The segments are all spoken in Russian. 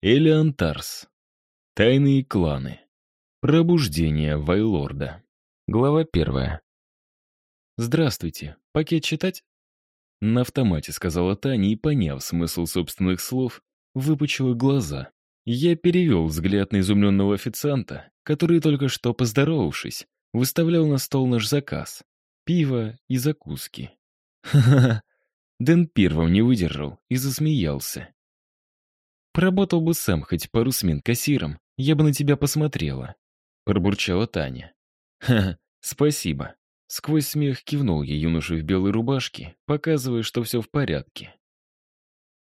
Элеонтарс. Тайные кланы. Пробуждение Вайлорда. Глава первая. «Здравствуйте. Пакет читать?» На автомате сказала Таня и, поняв смысл собственных слов, выпучила глаза. Я перевел взгляд на изумленного официанта, который, только что поздоровавшись, выставлял на стол наш заказ. Пиво и закуски. Ха-ха-ха. Дэн первым не выдержал и засмеялся. Поработал бы сам хоть пару смен кассиром, я бы на тебя посмотрела. Пробурчала Таня. Ха, спасибо. Сквозь смех кивнул я юноше в белой рубашке, показывая, что все в порядке.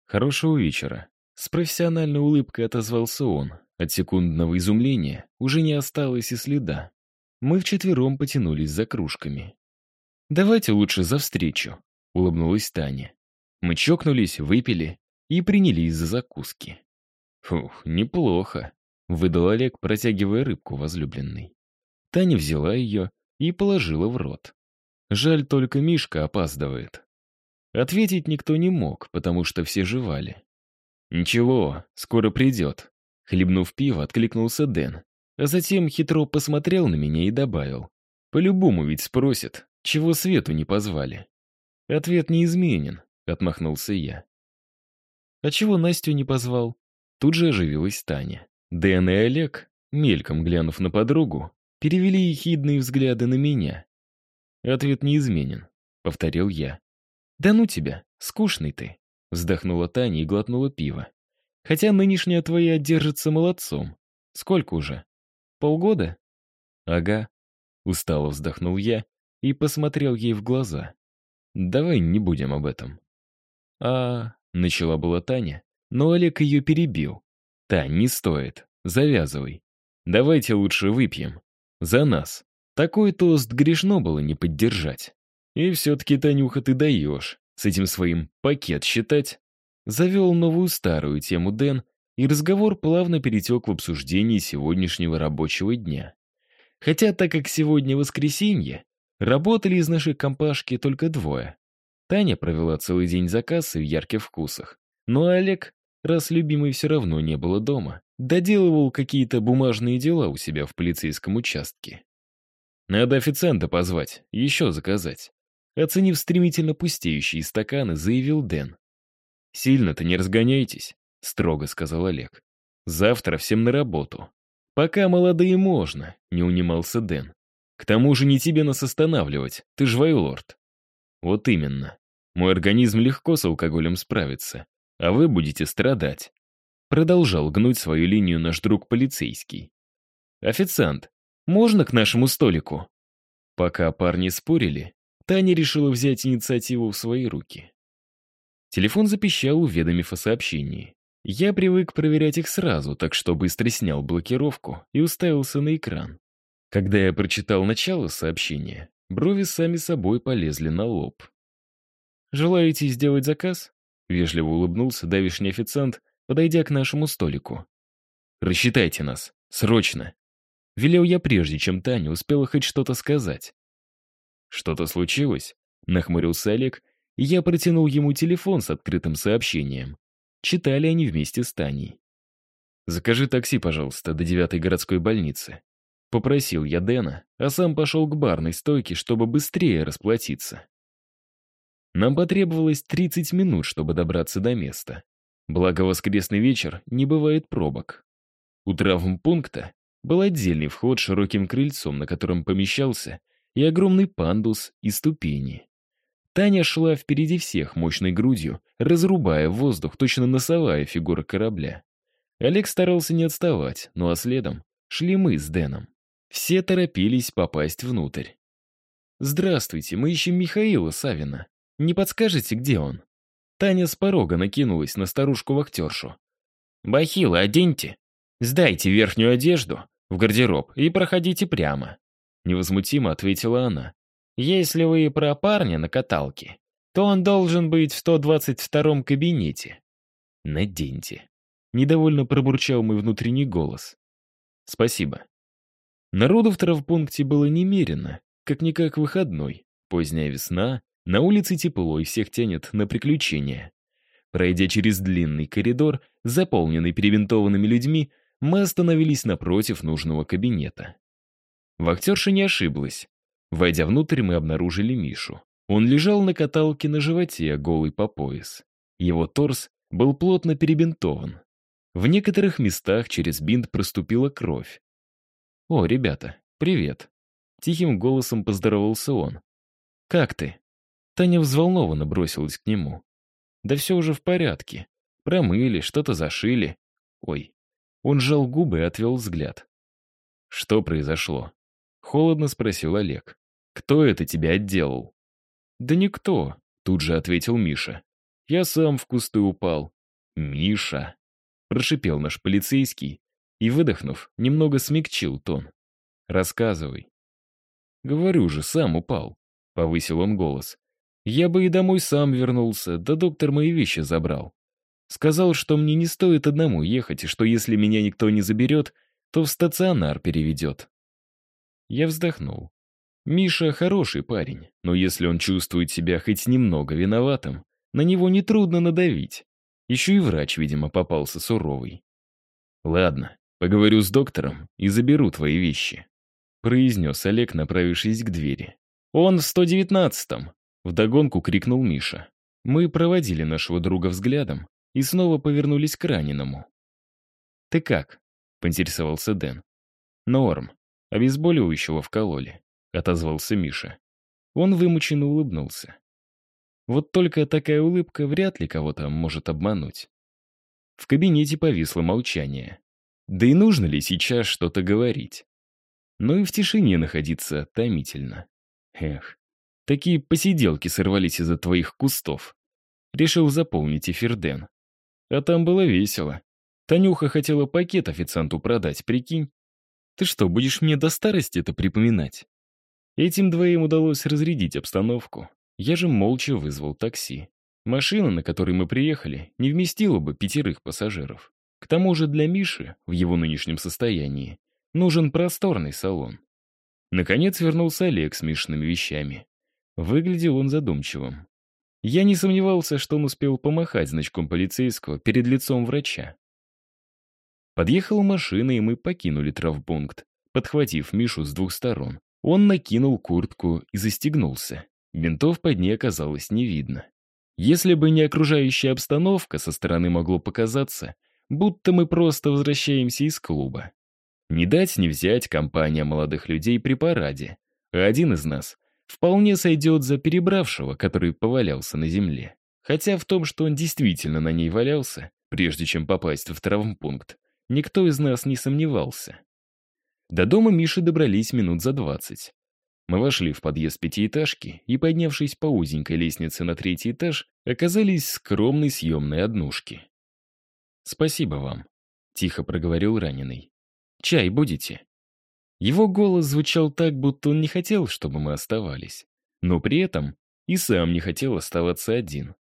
Хорошего вечера. С профессиональной улыбкой отозвался он. От секундного изумления уже не осталось и следа. Мы вчетвером потянулись за кружками. «Давайте лучше за встречу», — улыбнулась Таня. Мы чокнулись, выпили и принялись за закуски. «Фух, неплохо», — выдал Олег, протягивая рыбку возлюбленной. Таня взяла ее и положила в рот. Жаль, только Мишка опаздывает. Ответить никто не мог, потому что все жевали. «Ничего, скоро придет», — хлебнув пиво, откликнулся Дэн, а затем хитро посмотрел на меня и добавил. «По-любому ведь спросят, чего Свету не позвали». «Ответ неизменен», — отмахнулся я. А чего Настю не позвал? Тут же оживилась Таня. Дэн и Олег, мельком глянув на подругу, перевели ехидные взгляды на меня. Ответ неизменен, повторил я. Да ну тебя, скучный ты, вздохнула Таня и глотнула пиво. Хотя нынешняя твоя держится молодцом. Сколько уже? Полгода? Ага. Устало вздохнул я и посмотрел ей в глаза. Давай не будем об этом. А Начала была Таня, но Олег ее перебил. «Тань, не стоит. Завязывай. Давайте лучше выпьем. За нас. Такой тост грешно было не поддержать. И все-таки, Танюха, ты даешь. С этим своим пакет считать». Завел новую старую тему Дэн, и разговор плавно перетек в обсуждение сегодняшнего рабочего дня. Хотя, так как сегодня воскресенье, работали из нашей компашки только двое. Таня провела целый день за кассой в ярких вкусах. Но Олег, раз любимый все равно не было дома, доделывал какие-то бумажные дела у себя в полицейском участке. «Надо официанта позвать, еще заказать». Оценив стремительно пустеющие стаканы, заявил Дэн. «Сильно-то не разгоняйтесь», — строго сказал Олег. «Завтра всем на работу». «Пока молодые можно», — не унимался Дэн. «К тому же не тебе нас останавливать, ты ж вайлорд». Вот именно. Мой организм легко с алкоголем справится, а вы будете страдать. Продолжал гнуть свою линию наш друг полицейский. «Официант, можно к нашему столику?» Пока парни спорили, Таня решила взять инициативу в свои руки. Телефон запищал, уведомив о сообщении. Я привык проверять их сразу, так что быстро снял блокировку и уставился на экран. Когда я прочитал начало сообщения, Брови сами собой полезли на лоб. «Желаете сделать заказ?» — вежливо улыбнулся давишний официант, подойдя к нашему столику. «Рассчитайте нас. Срочно!» Велел я прежде, чем Таня успела хоть что-то сказать. «Что-то случилось?» — нахмурился Олег, и я протянул ему телефон с открытым сообщением. Читали они вместе с Таней. «Закажи такси, пожалуйста, до девятой городской больницы. Попросил я Дэна, а сам пошел к барной стойке, чтобы быстрее расплатиться. Нам потребовалось 30 минут, чтобы добраться до места. Благо воскресный вечер не бывает пробок. У травмпункта был отдельный вход с широким крыльцом, на котором помещался и огромный пандус и ступени. Таня шла впереди всех мощной грудью, разрубая воздух, точно носовая фигура корабля. Олег старался не отставать, ну а следом шли мы с Дэном. Все торопились попасть внутрь. «Здравствуйте, мы ищем Михаила Савина. Не подскажете, где он?» Таня с порога накинулась на старушку-вахтершу. «Бахилы оденьте, сдайте верхнюю одежду в гардероб и проходите прямо», невозмутимо ответила она. «Если вы про парня на каталке, то он должен быть в 122-м кабинете». «Наденьте», — недовольно пробурчал мой внутренний голос. «Спасибо», Народу в травпункте было немерено, как-никак выходной. Поздняя весна, на улице тепло и всех тянет на приключения. Пройдя через длинный коридор, заполненный перебинтованными людьми, мы остановились напротив нужного кабинета. Вахтерша не ошиблась. Войдя внутрь, мы обнаружили Мишу. Он лежал на каталке на животе, голый по пояс. Его торс был плотно перебинтован. В некоторых местах через бинт проступила кровь. «О, ребята, привет!» Тихим голосом поздоровался он. «Как ты?» Таня взволнованно бросилась к нему. «Да все уже в порядке. Промыли, что-то зашили. Ой». Он сжал губы и отвел взгляд. «Что произошло?» Холодно спросил Олег. «Кто это тебя отделал?» «Да никто», — тут же ответил Миша. «Я сам в кусты упал». «Миша», — прошипел наш полицейский и, выдохнув, немного смягчил тон. «Рассказывай». «Говорю же, сам упал», — повысил он голос. «Я бы и домой сам вернулся, да доктор мои вещи забрал. Сказал, что мне не стоит одному ехать, и что если меня никто не заберет, то в стационар переведет. Я вздохнул. Миша хороший парень, но если он чувствует себя хоть немного виноватым, на него нетрудно надавить. Еще и врач, видимо, попался суровый. «Ладно, поговорю с доктором и заберу твои вещи», произнес Олег, направившись к двери. «Он в 119-м!» Вдогонку крикнул Миша. Мы проводили нашего друга взглядом и снова повернулись к раненому. «Ты как?» — поинтересовался Дэн. «Норм. «Обезболивающего вкололи», — отозвался Миша. Он вымученно улыбнулся. Вот только такая улыбка вряд ли кого-то может обмануть. В кабинете повисло молчание. Да и нужно ли сейчас что-то говорить? Но и в тишине находиться томительно. Эх, такие посиделки сорвались из-за твоих кустов. Решил заполнить эфир Дэн. А там было весело. Танюха хотела пакет официанту продать, прикинь. Ты что, будешь мне до старости это припоминать? Этим двоим удалось разрядить обстановку. Я же молча вызвал такси. Машина, на которой мы приехали, не вместила бы пятерых пассажиров. К тому же для Миши, в его нынешнем состоянии, нужен просторный салон. Наконец вернулся Олег с Мишиными вещами. Выглядел он задумчивым. Я не сомневался, что он успел помахать значком полицейского перед лицом врача. Подъехала машина, и мы покинули травмпункт, подхватив Мишу с двух сторон. Он накинул куртку и застегнулся. Бинтов под ней оказалось не видно. Если бы не окружающая обстановка, со стороны могло показаться, будто мы просто возвращаемся из клуба. Не дать не взять компания молодых людей при параде, один из нас вполне сойдет за перебравшего, который повалялся на земле. Хотя в том, что он действительно на ней валялся, прежде чем попасть в травмпункт, Никто из нас не сомневался. До дома Миши добрались минут за двадцать. Мы вошли в подъезд пятиэтажки и, поднявшись по узенькой лестнице на третий этаж, оказались в скромной съемной однушке. «Спасибо вам», — тихо проговорил раненый. «Чай будете?» Его голос звучал так, будто он не хотел, чтобы мы оставались. Но при этом и сам не хотел оставаться один.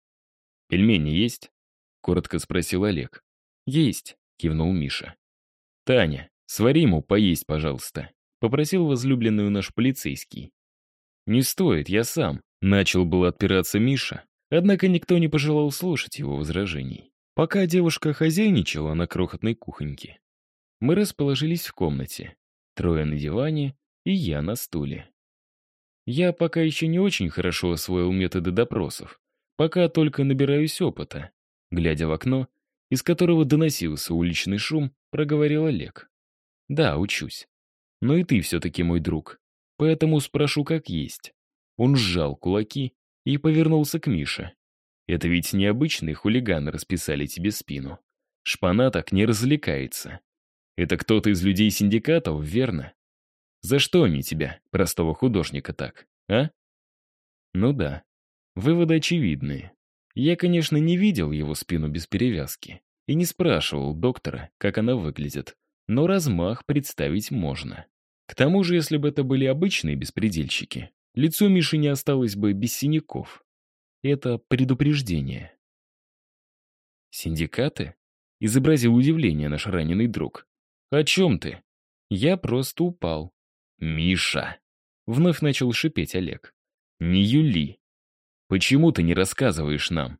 «Пельмени есть?» — коротко спросил Олег. «Есть», — кивнул Миша. «Таня, свари ему поесть, пожалуйста», — попросил возлюбленную наш полицейский. «Не стоит, я сам», — начал было отпираться Миша, однако никто не пожелал слушать его возражений. Пока девушка хозяйничала на крохотной кухоньке, мы расположились в комнате. Трое на диване и я на стуле. Я пока еще не очень хорошо освоил методы допросов, пока только набираюсь опыта. Глядя в окно, из которого доносился уличный шум, проговорил Олег. «Да, учусь. Но и ты все-таки мой друг, поэтому спрошу как есть». Он сжал кулаки и повернулся к Мише. «Это ведь необычные хулиганы расписали тебе спину. Шпана так не развлекается. Это кто-то из людей синдикатов, верно? За что они тебя, простого художника, так, а?» «Ну да, выводы очевидные. Я, конечно, не видел его спину без перевязки и не спрашивал доктора, как она выглядит, но размах представить можно. К тому же, если бы это были обычные беспредельщики, лицо Миши не осталось бы без синяков. Это предупреждение. «Синдикаты?» — изобразил удивление наш раненый друг. «О чем ты?» «Я просто упал». «Миша!» — вновь начал шипеть Олег. «Не Юли. Почему ты не рассказываешь нам?»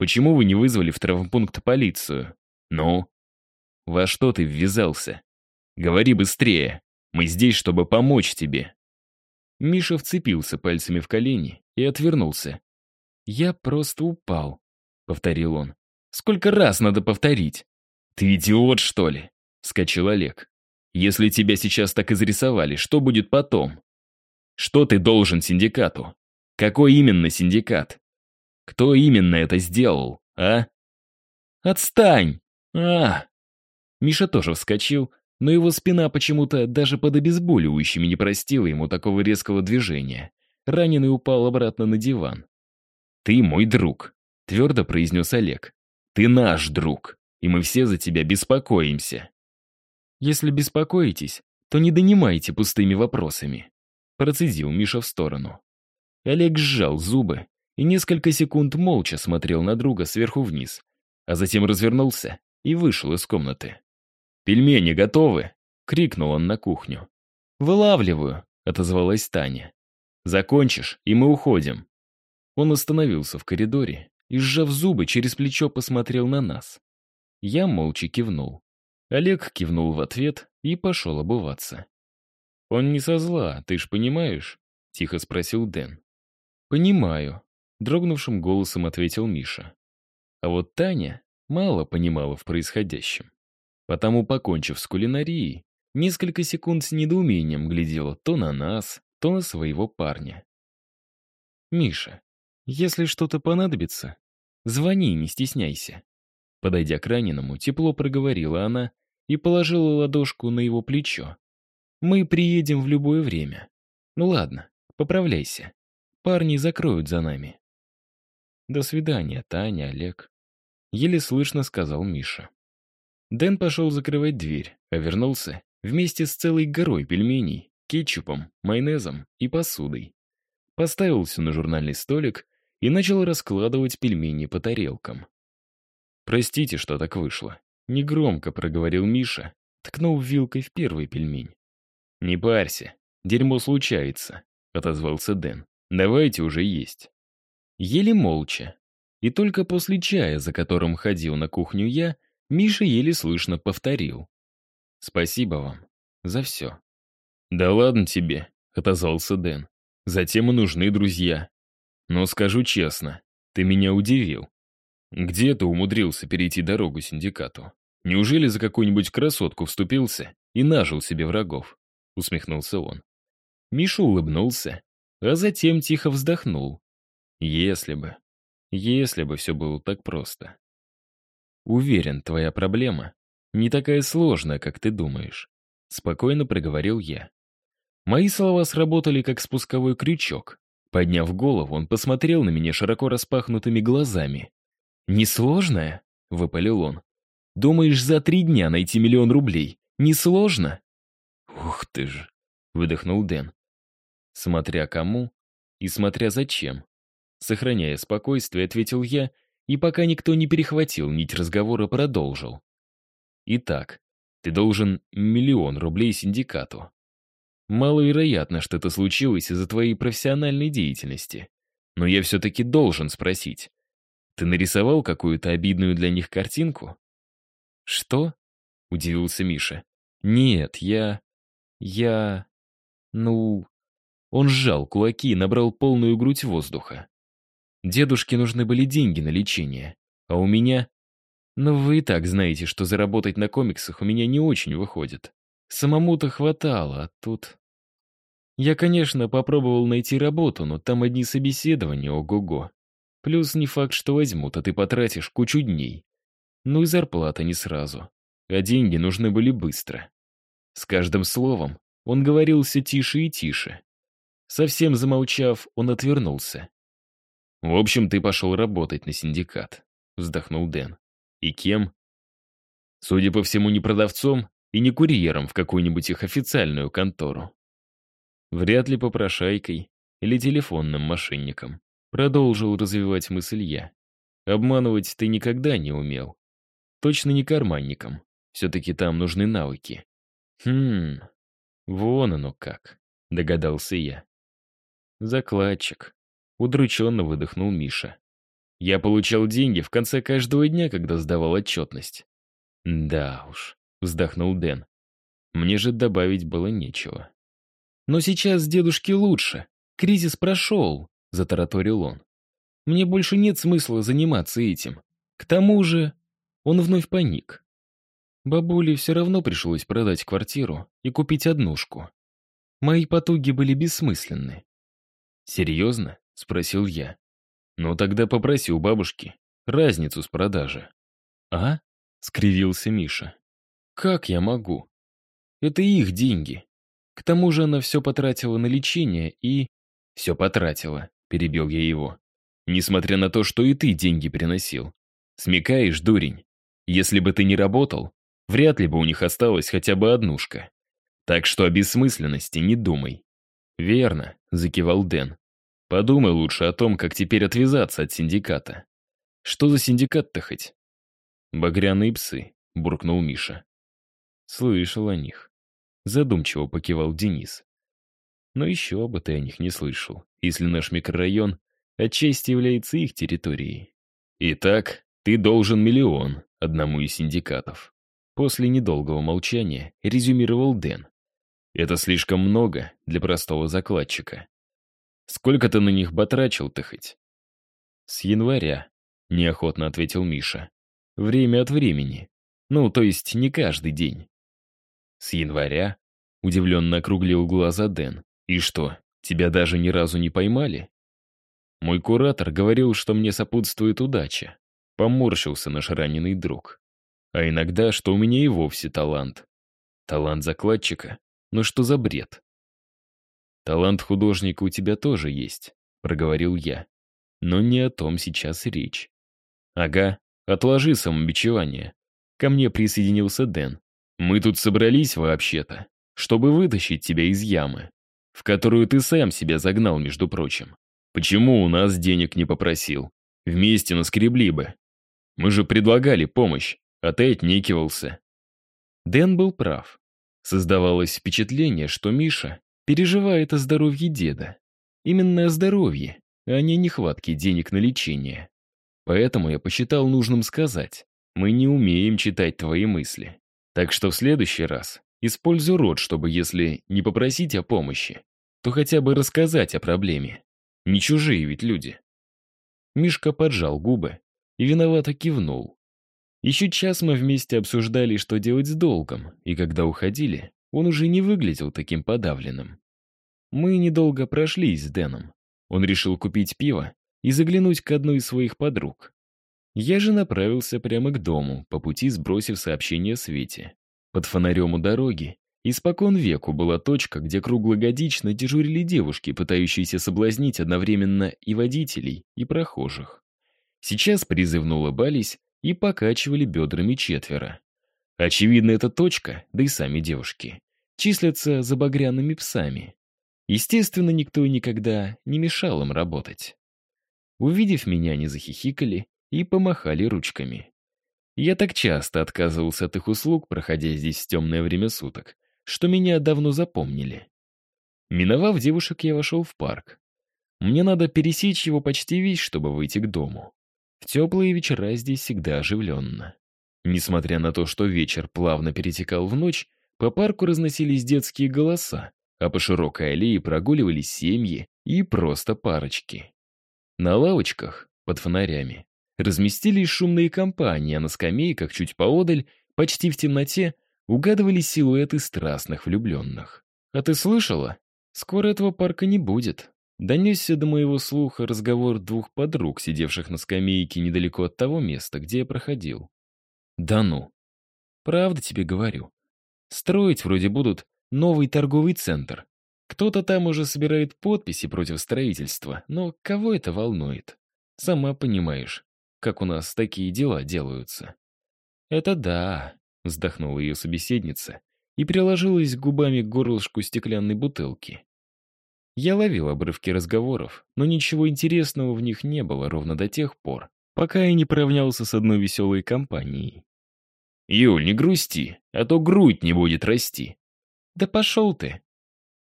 Почему вы не вызвали в травмпункт полицию? Ну? Во что ты ввязался? Говори быстрее. Мы здесь, чтобы помочь тебе. Миша вцепился пальцами в колени и отвернулся. «Я просто упал», — повторил он. «Сколько раз надо повторить?» «Ты идиот, что ли?» — вскочил Олег. «Если тебя сейчас так изрисовали, что будет потом? Что ты должен синдикату? Какой именно синдикат? Кто именно это сделал, а?» «Отстань! А!» Миша тоже вскочил, но его спина почему-то даже под обезболивающими не простила ему такого резкого движения. Раненый упал обратно на диван. «Ты мой друг», — твердо произнес Олег. «Ты наш друг, и мы все за тебя беспокоимся». «Если беспокоитесь, то не донимайте пустыми вопросами», — процедил Миша в сторону. Олег сжал зубы и несколько секунд молча смотрел на друга сверху вниз, а затем развернулся и вышел из комнаты. «Пельмени готовы?» — крикнул он на кухню. «Вылавливаю», — отозвалась Таня. «Закончишь, и мы уходим». Он остановился в коридоре и, сжав зубы, через плечо посмотрел на нас. Я молча кивнул. Олег кивнул в ответ и пошел обуваться. «Он не со зла, ты ж понимаешь?» — тихо спросил Дэн. «Понимаю», — дрогнувшим голосом ответил Миша. А вот Таня мало понимала в происходящем. Потому, покончив с кулинарией, несколько секунд с недоумением глядела то на нас, то на своего парня. «Миша, если что-то понадобится, звони, не стесняйся». Подойдя к раненому, тепло проговорила она и положила ладошку на его плечо. «Мы приедем в любое время. Ну ладно, поправляйся. Парни закроют за нами». «До свидания, Таня, Олег», — еле слышно сказал Миша. Дэн пошел закрывать дверь, а вернулся вместе с целой горой пельменей, кетчупом, майонезом и посудой. Поставил все на журнальный столик и начал раскладывать пельмени по тарелкам. «Простите, что так вышло», — негромко проговорил Миша, ткнув вилкой в первый пельмень. «Не парься, дерьмо случается», — отозвался Дэн. «Давайте уже есть». Ели молча. И только после чая, за которым ходил на кухню я, Миша еле слышно повторил. «Спасибо вам за все». «Да ладно тебе», — отозвался Дэн. «Затем и нужны друзья. Но скажу честно, ты меня удивил. Где ты умудрился перейти дорогу синдикату? Неужели за какую-нибудь красотку вступился и нажил себе врагов?» — усмехнулся он. Миша улыбнулся, а затем тихо вздохнул. «Если бы, если бы все было так просто». Уверен, твоя проблема не такая сложная, как ты думаешь. Спокойно проговорил я. Мои слова сработали как спусковой крючок. Подняв голову, он посмотрел на меня широко распахнутыми глазами. «Несложная?» — выпалил он. «Думаешь, за три дня найти миллион рублей? Несложно?» «Ух ты ж!» — выдохнул Дэн. «Смотря кому и смотря зачем». Сохраняя спокойствие, ответил я и пока никто не перехватил нить разговора, продолжил. Итак, ты должен миллион рублей синдикату. Маловероятно, что это случилось из-за твоей профессиональной деятельности. Но я все-таки должен спросить. Ты нарисовал какую-то обидную для них картинку? Что? Удивился Миша. Нет, я... Я... Ну... Он сжал кулаки и набрал полную грудь воздуха. Дедушке нужны были деньги на лечение, а у меня... Но вы и так знаете, что заработать на комиксах у меня не очень выходит. Самому-то хватало, а тут... Я, конечно, попробовал найти работу, но там одни собеседования, ого-го. Плюс не факт, что возьмут, а ты потратишь кучу дней. Ну и зарплата не сразу. А деньги нужны были быстро. С каждым словом он говорил все тише и тише. Совсем замолчав, он отвернулся. «В общем, ты пошел работать на синдикат», — вздохнул Дэн. «И кем?» «Судя по всему, не продавцом и не курьером в какую-нибудь их официальную контору. Вряд ли попрошайкой или телефонным мошенником», — продолжил развивать мысль я. «Обманывать ты никогда не умел. Точно не карманником. Все-таки там нужны навыки». «Хм, вон оно как», — догадался я. «Закладчик», Удрученно выдохнул Миша. Я получал деньги в конце каждого дня, когда сдавал отчетность. Да уж, вздохнул Дэн. Мне же добавить было нечего. Но сейчас дедушке лучше. Кризис прошел, затараторил он. Мне больше нет смысла заниматься этим. К тому же он вновь паник. Бабуле все равно пришлось продать квартиру и купить однушку. Мои потуги были бессмысленны. «Серьезно?» — спросил я. «Ну тогда попроси у бабушки разницу с продажи». «А?» — скривился Миша. «Как я могу? Это их деньги. К тому же она все потратила на лечение и...» «Все потратила», — перебил я его. «Несмотря на то, что и ты деньги приносил. Смекаешь, дурень? Если бы ты не работал, вряд ли бы у них осталась хотя бы однушка. Так что о бессмысленности не думай». «Верно», — закивал Дэн. «Подумай лучше о том, как теперь отвязаться от синдиката». «Что за синдикат-то хоть?» «Багряные псы», — буркнул Миша. «Слышал о них». Задумчиво покивал Денис. Но еще бы ты о них не слышал, если наш микрорайон отчасти является их территорией. Итак, ты должен миллион одному из синдикатов. После недолгого молчания резюмировал Дэн. Это слишком много для простого закладчика. Сколько ты на них батрачил-то хоть? С января, неохотно ответил Миша. Время от времени. Ну, то есть не каждый день. С января? Удивленно округлил глаза Дэн. И что, тебя даже ни разу не поймали? Мой куратор говорил, что мне сопутствует удача. Поморщился наш раненый друг. А иногда, что у меня и вовсе талант. Талант закладчика? Ну что за бред? Талант художника у тебя тоже есть, проговорил я. Но не о том сейчас речь. Ага, отложи самобичевание. Ко мне присоединился Дэн. Мы тут собрались вообще-то, чтобы вытащить тебя из ямы, в которую ты сам себя загнал, между прочим. Почему у нас денег не попросил? Вместе наскребли бы. Мы же предлагали помощь, а ты отнекивался. Дэн был прав. Создавалось впечатление, что Миша переживает о здоровье деда. Именно о здоровье, а не нехватке денег на лечение. Поэтому я посчитал нужным сказать, мы не умеем читать твои мысли. Так что в следующий раз используй рот, чтобы, если не попросить о помощи, то хотя бы рассказать о проблеме. Не чужие ведь люди. Мишка поджал губы и виновато кивнул. Еще час мы вместе обсуждали, что делать с долгом, и когда уходили, он уже не выглядел таким подавленным. Мы недолго прошлись с Дэном. Он решил купить пиво и заглянуть к одной из своих подруг. Я же направился прямо к дому, по пути сбросив сообщение Свете. Под фонарем у дороги испокон веку была точка, где круглогодично дежурили девушки, пытающиеся соблазнить одновременно и водителей, и прохожих. Сейчас призывно улыбались и покачивали бедрами четверо. Очевидно, эта точка, да и сами девушки, числятся за багряными псами. Естественно, никто и никогда не мешал им работать. Увидев меня, они захихикали и помахали ручками. Я так часто отказывался от их услуг, проходя здесь в темное время суток, что меня давно запомнили. Миновав девушек, я вошел в парк. Мне надо пересечь его почти весь, чтобы выйти к дому. В теплые вечера здесь всегда оживленно. Несмотря на то, что вечер плавно перетекал в ночь, по парку разносились детские голоса, а по широкой аллее прогуливались семьи и просто парочки. На лавочках, под фонарями, разместились шумные компании, а на скамейках чуть поодаль, почти в темноте, угадывались силуэты страстных влюбленных. «А ты слышала? Скоро этого парка не будет», Донесся до моего слуха разговор двух подруг, сидевших на скамейке недалеко от того места, где я проходил. Да ну. Правда тебе говорю. Строить вроде будут новый торговый центр. Кто-то там уже собирает подписи против строительства, но кого это волнует? Сама понимаешь, как у нас такие дела делаются. Это да, вздохнула ее собеседница и приложилась губами к горлышку стеклянной бутылки. Я ловил обрывки разговоров, но ничего интересного в них не было ровно до тех пор, пока я не поравнялся с одной веселой компанией. «Юль, не грусти, а то грудь не будет расти». «Да пошел ты!»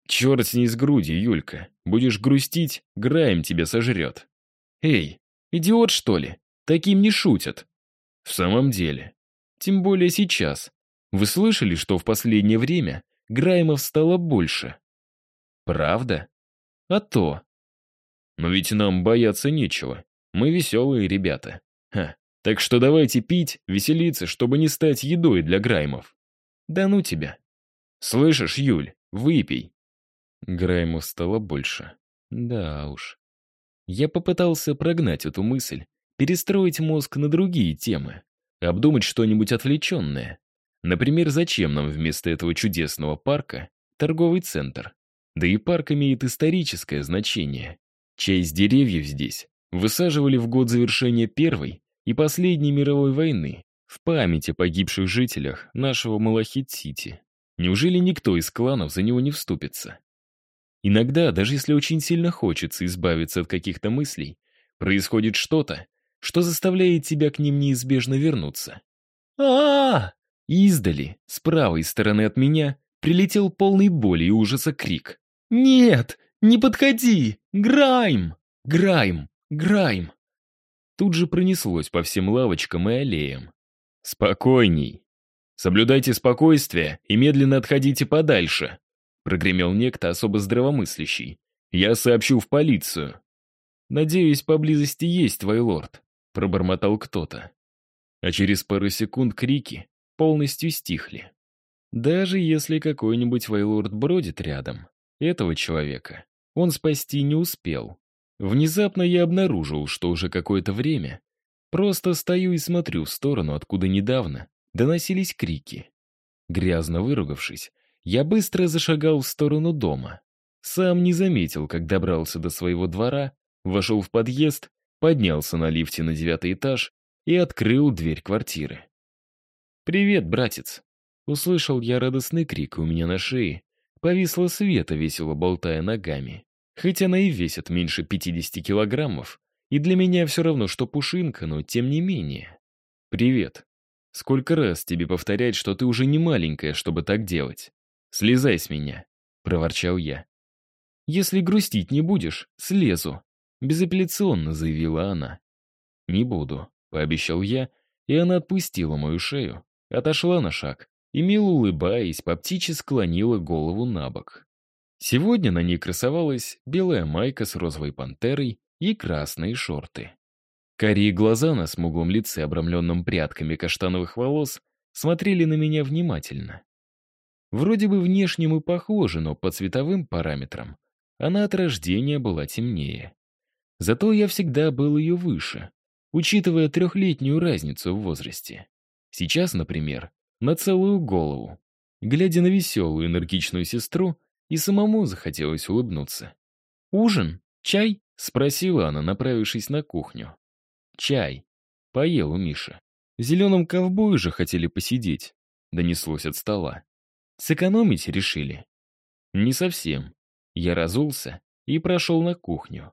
«Черт с ней с груди, Юлька. Будешь грустить, Граем тебя сожрет». «Эй, Идиот, что ли? Таким не шутят. В самом деле. Тем более сейчас. Вы слышали, что в последнее время Граймов стало больше? Правда? А то. Но ведь нам бояться нечего. Мы веселые ребята. Ха. Так что давайте пить, веселиться, чтобы не стать едой для Граймов. Да ну тебя. Слышишь, Юль, выпей. Граймов стало больше. Да уж. Я попытался прогнать эту мысль, перестроить мозг на другие темы, обдумать что-нибудь отвлеченное. Например, зачем нам вместо этого чудесного парка торговый центр? Да и парк имеет историческое значение. Часть деревьев здесь высаживали в год завершения Первой и Последней мировой войны в память о погибших жителях нашего Малахит-Сити. Неужели никто из кланов за него не вступится? Иногда, даже если очень сильно хочется избавиться от каких-то мыслей, происходит что-то, что заставляет тебя к ним неизбежно вернуться. а а, -а! Издали, с правой стороны от меня, прилетел полный боли и ужаса крик. «Нет! Не подходи! Грайм! Грайм! Грайм!» Тут же пронеслось по всем лавочкам и аллеям. «Спокойней! Соблюдайте спокойствие и медленно отходите подальше!» прогремел некто особо здравомыслящий. «Я сообщу в полицию». «Надеюсь, поблизости есть твой лорд», — пробормотал кто-то. А через пару секунд крики полностью стихли. Даже если какой-нибудь вайлорд бродит рядом, этого человека он спасти не успел. Внезапно я обнаружил, что уже какое-то время просто стою и смотрю в сторону, откуда недавно доносились крики. Грязно выругавшись, я быстро зашагал в сторону дома. Сам не заметил, как добрался до своего двора, вошел в подъезд, поднялся на лифте на девятый этаж и открыл дверь квартиры. «Привет, братец!» Услышал я радостный крик у меня на шее. Повисла Света, весело болтая ногами. Хоть она и весит меньше 50 килограммов, и для меня все равно, что пушинка, но тем не менее. «Привет. Сколько раз тебе повторять, что ты уже не маленькая, чтобы так делать? Слезай с меня», — проворчал я. «Если грустить не будешь, слезу», — безапелляционно заявила она. «Не буду», — пообещал я, и она отпустила мою шею, отошла на шаг и, мило улыбаясь, по птичьи склонила голову на бок. Сегодня на ней красовалась белая майка с розовой пантерой и красные шорты. Карие глаза на смуглом лице, обрамленном прядками каштановых волос, смотрели на меня внимательно. Вроде бы внешне мы похожи, но по цветовым параметрам она от рождения была темнее. Зато я всегда был ее выше, учитывая трехлетнюю разницу в возрасте. Сейчас, например, на целую голову. Глядя на веселую энергичную сестру, и самому захотелось улыбнуться. «Ужин? Чай?» — спросила она, направившись на кухню. «Чай», — поел у Миши. В зеленом ковбое же хотели посидеть, донеслось от стола. Сэкономить решили? Не совсем. Я разулся и прошел на кухню.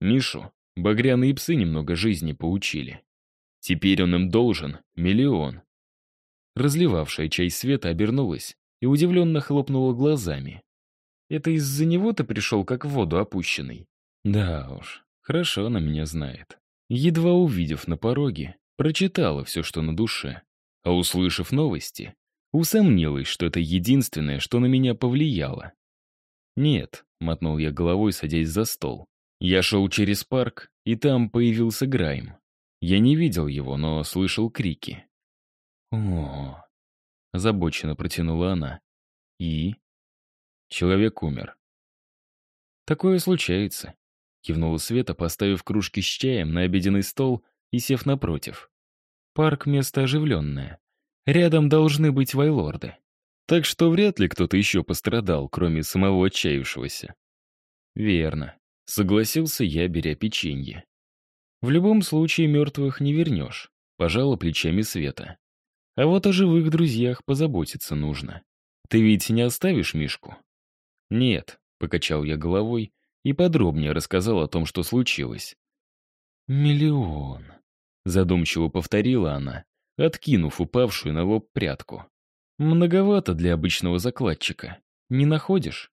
Мишу багряные псы немного жизни поучили. Теперь он им должен миллион. Разливавшая чай Света обернулась и удивленно хлопнула глазами. «Это из-за него ты пришел как в воду опущенный?» «Да уж, хорошо она меня знает». Едва увидев на пороге, прочитала все, что на душе. А услышав новости, Усомнилась, что это единственное, что на меня повлияло. «Нет», — мотнул я головой, садясь за стол. Я шел через парк, и там появился Грайм. Я не видел его, но слышал крики. «О!» — озабоченно протянула она. «И?» Человек умер. «Такое случается», — кивнула Света, поставив кружки с чаем на обеденный стол и сев напротив. «Парк — место оживленное. Рядом должны быть вайлорды. Так что вряд ли кто-то еще пострадал, кроме самого отчаявшегося. Верно. Согласился я, беря печенье. В любом случае мертвых не вернешь, пожала плечами Света. А вот о живых друзьях позаботиться нужно. Ты ведь не оставишь Мишку? Нет, покачал я головой и подробнее рассказал о том, что случилось. «Миллион», — задумчиво повторила она, откинув упавшую на лоб прядку. Многовато для обычного закладчика. Не находишь?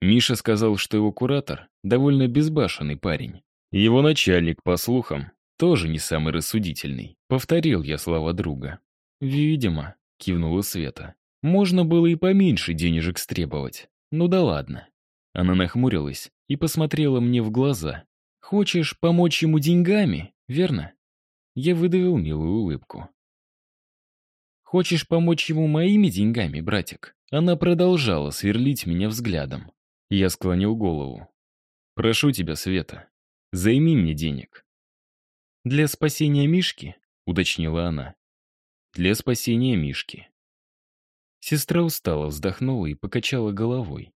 Миша сказал, что его куратор довольно безбашенный парень. Его начальник, по слухам, тоже не самый рассудительный. Повторил я слова друга. «Видимо», — кивнула Света. «Можно было и поменьше денежек стребовать. Ну да ладно». Она нахмурилась и посмотрела мне в глаза. «Хочешь помочь ему деньгами, верно?» Я выдавил милую улыбку. «Хочешь помочь ему моими деньгами, братик?» Она продолжала сверлить меня взглядом. Я склонил голову. «Прошу тебя, Света, займи мне денег». «Для спасения Мишки?» — уточнила она. «Для спасения Мишки». Сестра устало вздохнула и покачала головой.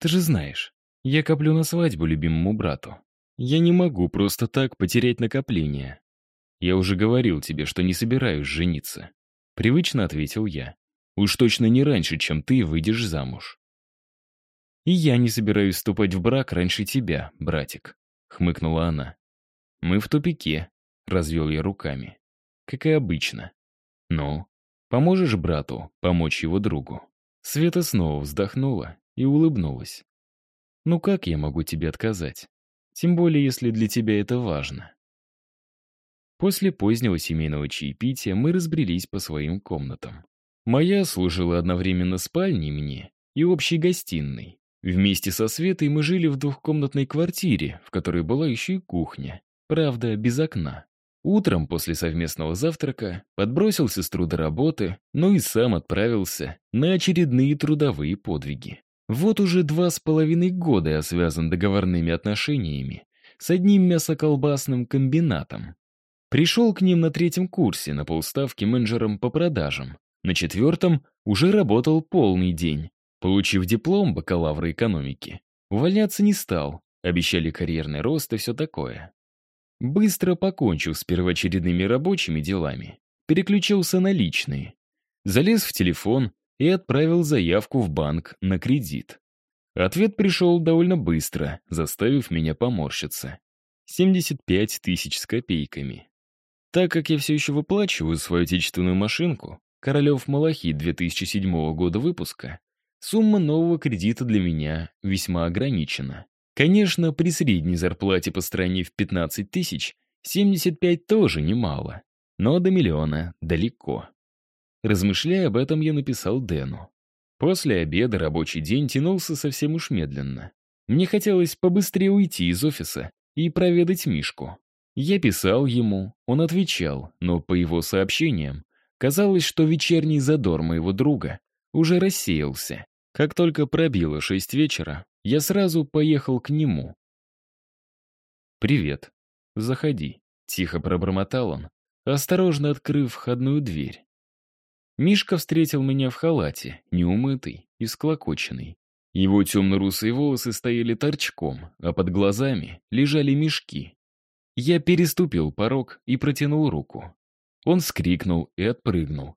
«Ты же знаешь, я коплю на свадьбу любимому брату. Я не могу просто так потерять накопление. Я уже говорил тебе, что не собираюсь жениться». Привычно ответил я. «Уж точно не раньше, чем ты выйдешь замуж». «И я не собираюсь вступать в брак раньше тебя, братик», — хмыкнула она. «Мы в тупике», — развел я руками. «Как и обычно. Ну, поможешь брату помочь его другу?» Света снова вздохнула и улыбнулась. «Ну как я могу тебе отказать? Тем более, если для тебя это важно». После позднего семейного чаепития мы разбрелись по своим комнатам. Моя служила одновременно спальней мне и общей гостиной. Вместе со Светой мы жили в двухкомнатной квартире, в которой была еще и кухня. Правда, без окна. Утром после совместного завтрака подбросил сестру до работы, но и сам отправился на очередные трудовые подвиги. Вот уже два с половиной года я связан договорными отношениями с одним мясоколбасным комбинатом. Пришел к ним на третьем курсе на полставки менеджером по продажам. На четвертом уже работал полный день. Получив диплом бакалавра экономики, увольняться не стал, обещали карьерный рост и все такое. Быстро покончив с первоочередными рабочими делами, переключился на личные. Залез в телефон и отправил заявку в банк на кредит. Ответ пришел довольно быстро, заставив меня поморщиться. 75 тысяч с копейками. Так как я все еще выплачиваю свою отечественную машинку, Королев Малахит 2007 года выпуска, Сумма нового кредита для меня весьма ограничена. Конечно, при средней зарплате по стране в 15 тысяч 75 тоже немало, но до миллиона далеко. Размышляя об этом, я написал Дэну. После обеда рабочий день тянулся совсем уж медленно. Мне хотелось побыстрее уйти из офиса и проведать Мишку. Я писал ему, он отвечал, но по его сообщениям казалось, что вечерний задор моего друга уже рассеялся. Как только пробило шесть вечера, я сразу поехал к нему. «Привет. Заходи», — тихо пробормотал он, осторожно открыв входную дверь. Мишка встретил меня в халате, неумытый и склокоченный. Его темно-русые волосы стояли торчком, а под глазами лежали мешки. Я переступил порог и протянул руку. Он скрикнул и отпрыгнул.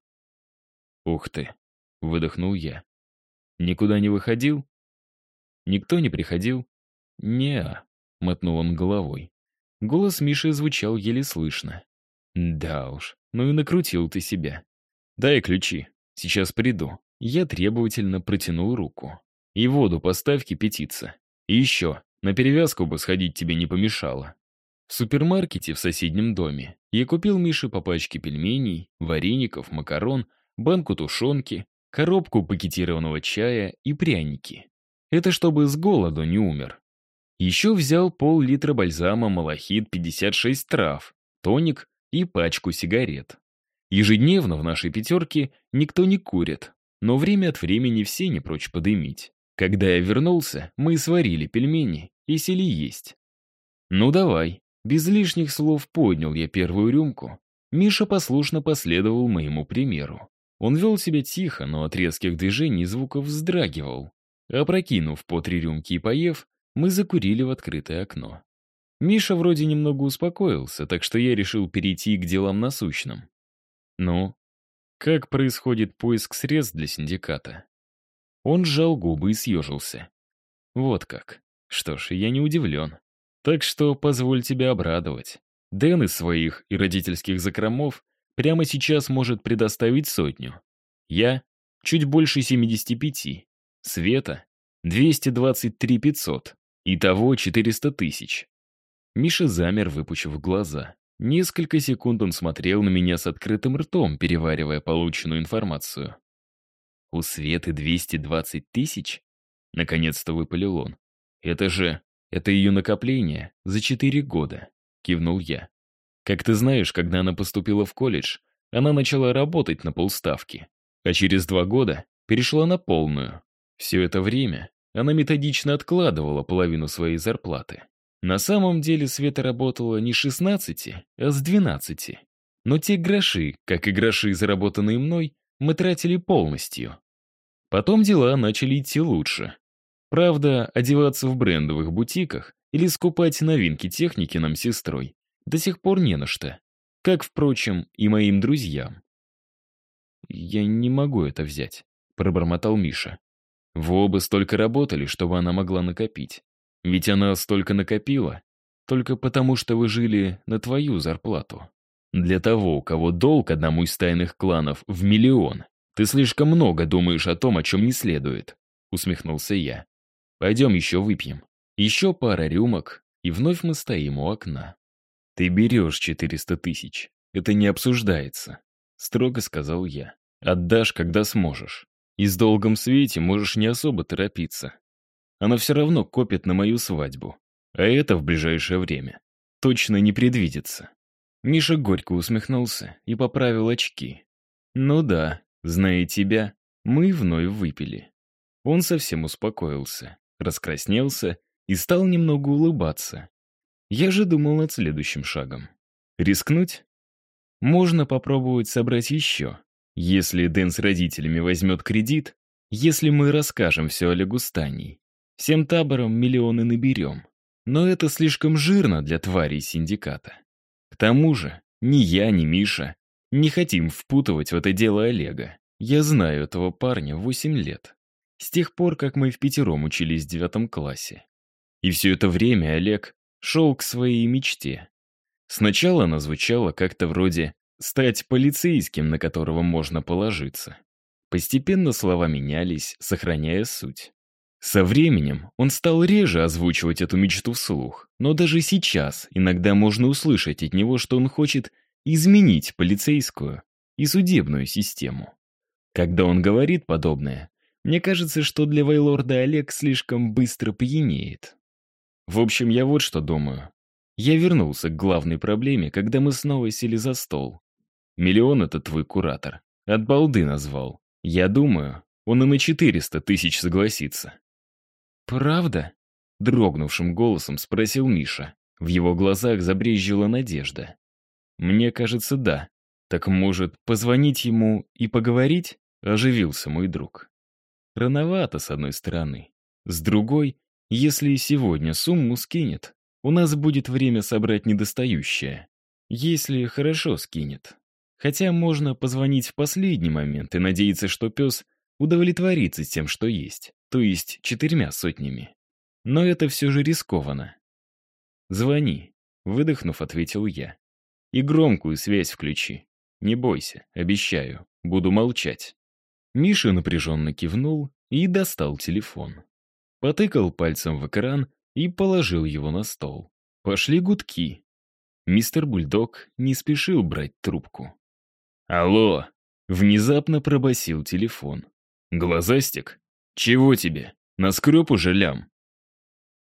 «Ух ты!» Выдохнул я. Никуда не выходил? Никто не приходил? не мотнул он головой. Голос Миши звучал еле слышно. Да уж, ну и накрутил ты себя. Дай ключи, сейчас приду. Я требовательно протянул руку. И воду поставь кипятиться. И еще, на перевязку бы сходить тебе не помешало. В супермаркете в соседнем доме я купил Мише по пачке пельменей, вареников, макарон, банку тушенки, коробку пакетированного чая и пряники. Это чтобы с голоду не умер. Еще взял пол-литра бальзама «Малахит» 56 трав, тоник и пачку сигарет. Ежедневно в нашей пятерке никто не курит, но время от времени все не прочь подымить. Когда я вернулся, мы сварили пельмени и сели есть. «Ну давай». Без лишних слов поднял я первую рюмку. Миша послушно последовал моему примеру. Он вел себя тихо, но от резких движений звуков вздрагивал. Опрокинув по три рюмки и поев, мы закурили в открытое окно. Миша вроде немного успокоился, так что я решил перейти к делам насущным. Ну, как происходит поиск средств для синдиката? Он сжал губы и съежился. Вот как. Что ж, я не удивлен. Так что позволь тебя обрадовать. Дэн из своих и родительских закромов прямо сейчас может предоставить сотню. Я — чуть больше 75. Света — 223 500. Итого 400 тысяч. Миша замер, выпучив глаза. Несколько секунд он смотрел на меня с открытым ртом, переваривая полученную информацию. «У Светы 220 тысяч?» Наконец-то выпалил он. «Это же... это ее накопление за четыре года», — кивнул я. «Как ты знаешь, когда она поступила в колледж, она начала работать на полставки, а через два года перешла на полную. Все это время она методично откладывала половину своей зарплаты. На самом деле Света работала не с 16, а с 12. Но те гроши, как и гроши, заработанные мной, мы тратили полностью. Потом дела начали идти лучше. Правда, одеваться в брендовых бутиках или скупать новинки техники нам с сестрой до сих пор не на что. Как, впрочем, и моим друзьям. «Я не могу это взять», — пробормотал Миша. «Вы оба столько работали, чтобы она могла накопить. Ведь она столько накопила, только потому что вы жили на твою зарплату. Для того, у кого долг одному из тайных кланов в миллион, ты слишком много думаешь о том, о чем не следует», — усмехнулся я. «Пойдем еще выпьем. Еще пара рюмок, и вновь мы стоим у окна». «Ты берешь 400 тысяч. Это не обсуждается», — строго сказал я. «Отдашь, когда сможешь. И с долгом свете можешь не особо торопиться. Она все равно копит на мою свадьбу. А это в ближайшее время. Точно не предвидится». Миша горько усмехнулся и поправил очки. «Ну да, зная тебя, мы вновь выпили». Он совсем успокоился, раскраснелся и стал немного улыбаться. Я же думал над следующим шагом. Рискнуть? Можно попробовать собрать еще. Если Дэн с родителями возьмет кредит, если мы расскажем все Олегу Станей. Всем табором миллионы наберем. Но это слишком жирно для тварей синдиката. К тому же, ни я, ни Миша не хотим впутывать в это дело Олега. Я знаю этого парня 8 лет. С тех пор, как мы в пятером учились в девятом классе. И все это время Олег шел к своей мечте. Сначала она звучала как-то вроде «стать полицейским, на которого можно положиться». Постепенно слова менялись, сохраняя суть. Со временем он стал реже озвучивать эту мечту вслух, но даже сейчас иногда можно услышать от него, что он хочет изменить полицейскую и судебную систему. Когда он говорит подобное, мне кажется, что для Вейлорда Олег слишком быстро пьянеет. В общем, я вот что думаю. Я вернулся к главной проблеме, когда мы снова сели за стол. Миллион это твой куратор. От балды назвал. Я думаю, он и на 400 тысяч согласится. «Правда?» — дрогнувшим голосом спросил Миша. В его глазах забрезжила надежда. «Мне кажется, да. Так, может, позвонить ему и поговорить?» — оживился мой друг. Рановато, с одной стороны. С другой, если и сегодня сумму скинет, у нас будет время собрать недостающее. Если хорошо скинет. Хотя можно позвонить в последний момент и надеяться, что пес удовлетворится тем, что есть, то есть четырьмя сотнями. Но это все же рискованно. «Звони», — выдохнув, ответил я. «И громкую связь включи. Не бойся, обещаю, буду молчать». Миша напряженно кивнул и достал телефон потыкал пальцем в экран и положил его на стол. Пошли гудки. Мистер Бульдог не спешил брать трубку. «Алло!» — внезапно пробасил телефон. «Глазастик? Чего тебе? Наскреб уже лям?»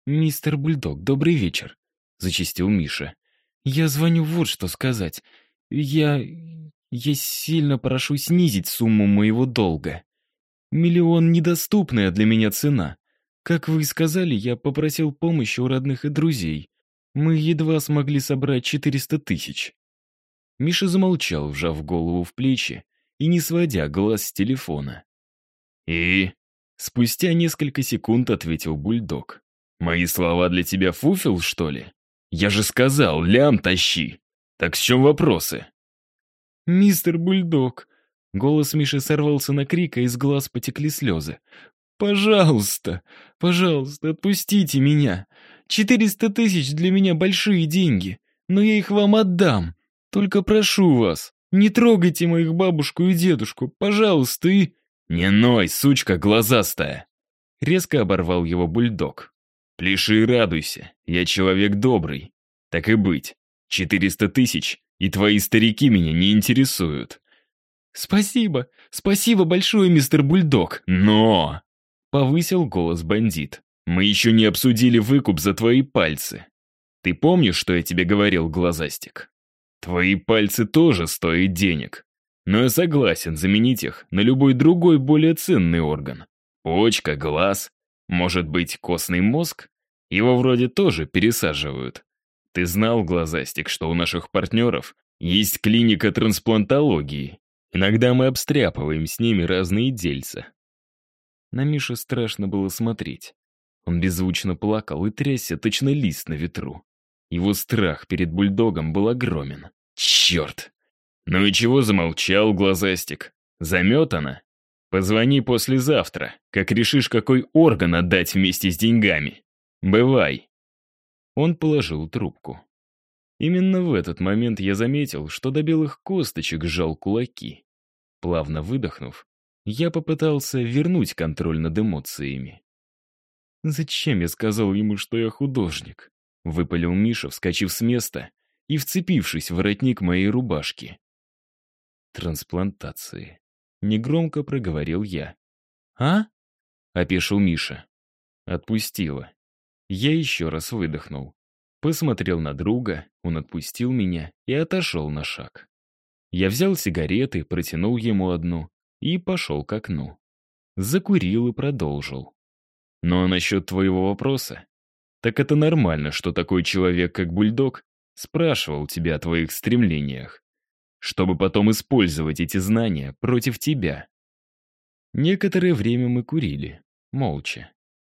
«Мистер Бульдог, добрый вечер», — зачистил Миша. «Я звоню вот что сказать. Я... я сильно прошу снизить сумму моего долга. Миллион — недоступная для меня цена. Как вы и сказали, я попросил помощи у родных и друзей. Мы едва смогли собрать 400 тысяч. Миша замолчал, вжав голову в плечи и не сводя глаз с телефона. «И?» Спустя несколько секунд ответил бульдог. «Мои слова для тебя фуфел, что ли? Я же сказал, лям тащи! Так с чем вопросы?» «Мистер Бульдог!» Голос Миши сорвался на крик, а из глаз потекли слезы. «Пожалуйста, пожалуйста, отпустите меня. Четыреста тысяч для меня большие деньги, но я их вам отдам. Только прошу вас, не трогайте моих бабушку и дедушку, пожалуйста, и...» «Не ной, сучка глазастая!» Резко оборвал его бульдог. «Пляши и радуйся, я человек добрый. Так и быть, 400 тысяч, и твои старики меня не интересуют. «Спасибо, спасибо большое, мистер Бульдог!» «Но!» — повысил голос бандит. «Мы еще не обсудили выкуп за твои пальцы. Ты помнишь, что я тебе говорил, глазастик? Твои пальцы тоже стоят денег. Но я согласен заменить их на любой другой более ценный орган. Почка, глаз, может быть, костный мозг? Его вроде тоже пересаживают. Ты знал, глазастик, что у наших партнеров есть клиника трансплантологии, Иногда мы обстряпываем с ними разные дельца. На Мишу страшно было смотреть. Он беззвучно плакал и трясся, точно лист на ветру. Его страх перед бульдогом был огромен. Черт! Ну и чего замолчал, глазастик? Заметано? Позвони послезавтра, как решишь, какой орган отдать вместе с деньгами. Бывай. Он положил трубку. Именно в этот момент я заметил, что до белых косточек сжал кулаки. Плавно выдохнув, я попытался вернуть контроль над эмоциями. «Зачем я сказал ему, что я художник?» — выпалил Миша, вскочив с места и вцепившись в воротник моей рубашки. «Трансплантации», — негромко проговорил я. «А?» — опешил Миша. Отпустила. Я еще раз выдохнул. Посмотрел на друга, он отпустил меня и отошел на шаг. Я взял сигареты, протянул ему одну и пошел к окну. Закурил и продолжил. «Ну а насчет твоего вопроса? Так это нормально, что такой человек, как бульдог, спрашивал тебя о твоих стремлениях, чтобы потом использовать эти знания против тебя». Некоторое время мы курили, молча.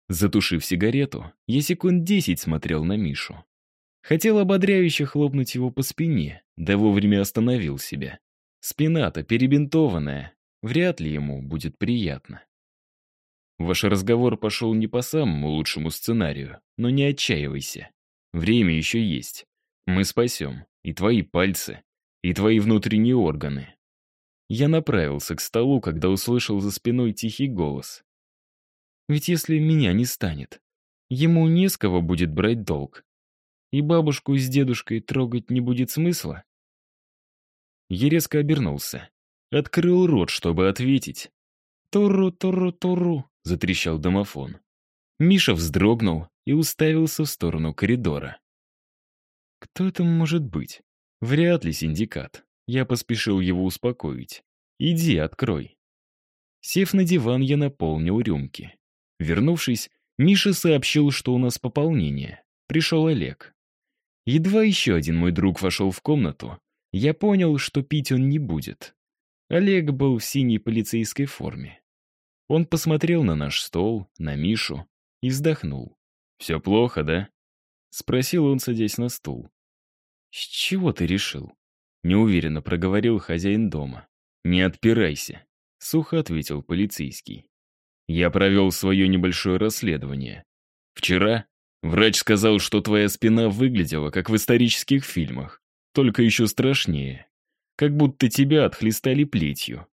Затушив сигарету, я секунд десять смотрел на Мишу. Хотел ободряюще хлопнуть его по спине, да вовремя остановил себя. Спина-то перебинтованная, вряд ли ему будет приятно. Ваш разговор пошел не по самому лучшему сценарию, но не отчаивайся. Время еще есть. Мы спасем и твои пальцы, и твои внутренние органы. Я направился к столу, когда услышал за спиной тихий голос. Ведь если меня не станет, ему не с кого будет брать долг и бабушку с дедушкой трогать не будет смысла? Я резко обернулся. Открыл рот, чтобы ответить. «Туру-туру-туру», — затрещал домофон. Миша вздрогнул и уставился в сторону коридора. «Кто это может быть? Вряд ли синдикат». Я поспешил его успокоить. «Иди, открой». Сев на диван, я наполнил рюмки. Вернувшись, Миша сообщил, что у нас пополнение. Пришел Олег. Едва еще один мой друг вошел в комнату, я понял, что пить он не будет. Олег был в синей полицейской форме. Он посмотрел на наш стол, на Мишу и вздохнул. «Все плохо, да?» — спросил он, садясь на стул. «С чего ты решил?» — неуверенно проговорил хозяин дома. «Не отпирайся», — сухо ответил полицейский. «Я провел свое небольшое расследование. Вчера Врач сказал, что твоя спина выглядела, как в исторических фильмах, только еще страшнее. Как будто тебя отхлестали плетью.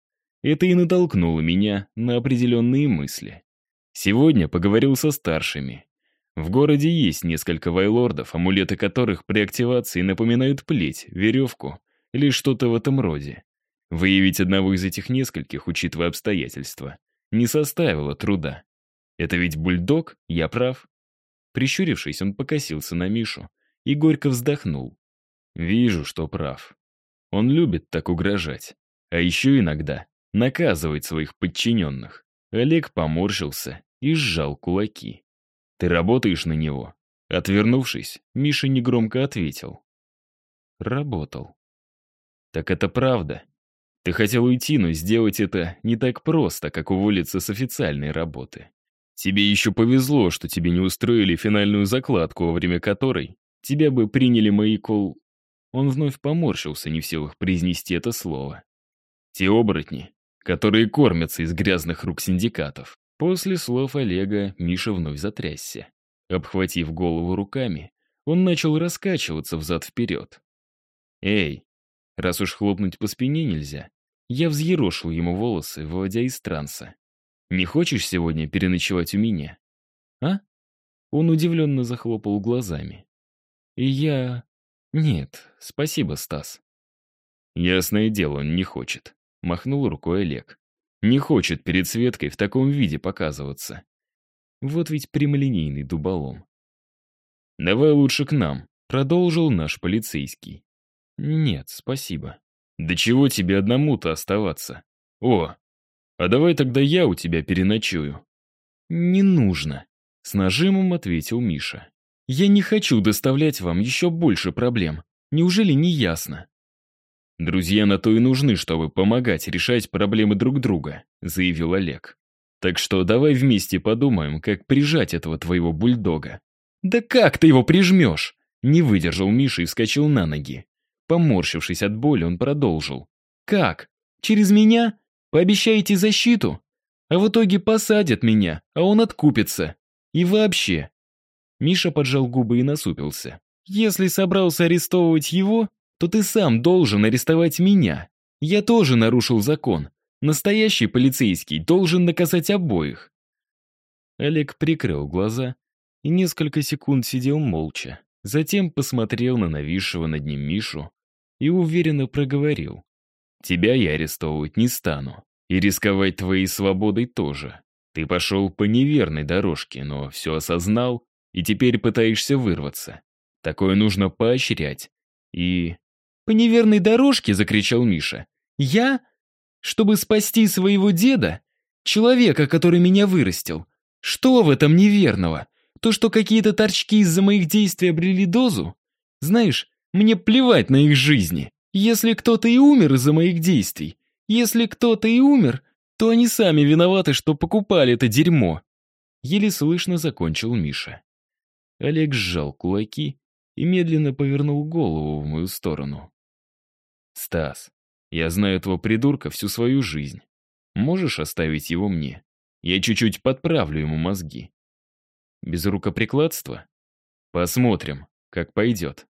Это и натолкнуло меня на определенные мысли. Сегодня поговорил со старшими. В городе есть несколько вайлордов, амулеты которых при активации напоминают плеть, веревку или что-то в этом роде. Выявить одного из этих нескольких, учитывая обстоятельства, не составило труда. Это ведь бульдог, я прав? Прищурившись, он покосился на Мишу и горько вздохнул. «Вижу, что прав. Он любит так угрожать. А еще иногда наказывать своих подчиненных». Олег поморщился и сжал кулаки. «Ты работаешь на него?» Отвернувшись, Миша негромко ответил. «Работал». «Так это правда. Ты хотел уйти, но сделать это не так просто, как уволиться с официальной работы. Тебе еще повезло, что тебе не устроили финальную закладку, во время которой тебя бы приняли мои кол... Он вновь поморщился, не в силах произнести это слово. Те оборотни, которые кормятся из грязных рук синдикатов. После слов Олега Миша вновь затрясся. Обхватив голову руками, он начал раскачиваться взад-вперед. «Эй, раз уж хлопнуть по спине нельзя», я взъерошил ему волосы, выводя из транса. Не хочешь сегодня переночевать у меня? А? Он удивленно захлопал глазами. Я... «Нет, спасибо, Стас». «Ясное дело, он не хочет», — махнул рукой Олег. «Не хочет перед Светкой в таком виде показываться. Вот ведь прямолинейный дуболом». «Давай лучше к нам», — продолжил наш полицейский. «Нет, спасибо». «Да чего тебе одному-то оставаться? О, а давай тогда я у тебя переночую». «Не нужно», — с нажимом ответил Миша. «Я не хочу доставлять вам еще больше проблем. Неужели не ясно?» «Друзья на то и нужны, чтобы помогать решать проблемы друг друга», — заявил Олег. «Так что давай вместе подумаем, как прижать этого твоего бульдога». «Да как ты его прижмешь?» Не выдержал Миша и вскочил на ноги. Поморщившись от боли, он продолжил. «Как? Через меня? Пообещаете защиту? А в итоге посадят меня, а он откупится. И вообще...» Миша поджал губы и насупился. «Если собрался арестовывать его, то ты сам должен арестовать меня. Я тоже нарушил закон. Настоящий полицейский должен наказать обоих». Олег прикрыл глаза и несколько секунд сидел молча. Затем посмотрел на нависшего над ним Мишу и уверенно проговорил. «Тебя я арестовывать не стану. И рисковать твоей свободой тоже. Ты пошел по неверной дорожке, но все осознал и теперь пытаешься вырваться. Такое нужно поощрять. И... «По неверной дорожке!» — закричал Миша. «Я? Чтобы спасти своего деда? Человека, который меня вырастил? Что в этом неверного? То, что какие-то торчки из-за моих действий обрели дозу? Знаешь, мне плевать на их жизни. Если кто-то и умер из-за моих действий, если кто-то и умер, то они сами виноваты, что покупали это дерьмо. Еле слышно закончил Миша. Олег сжал кулаки и медленно повернул голову в мою сторону. «Стас, я знаю этого придурка всю свою жизнь. Можешь оставить его мне? Я чуть-чуть подправлю ему мозги. Без рукоприкладства? Посмотрим, как пойдет.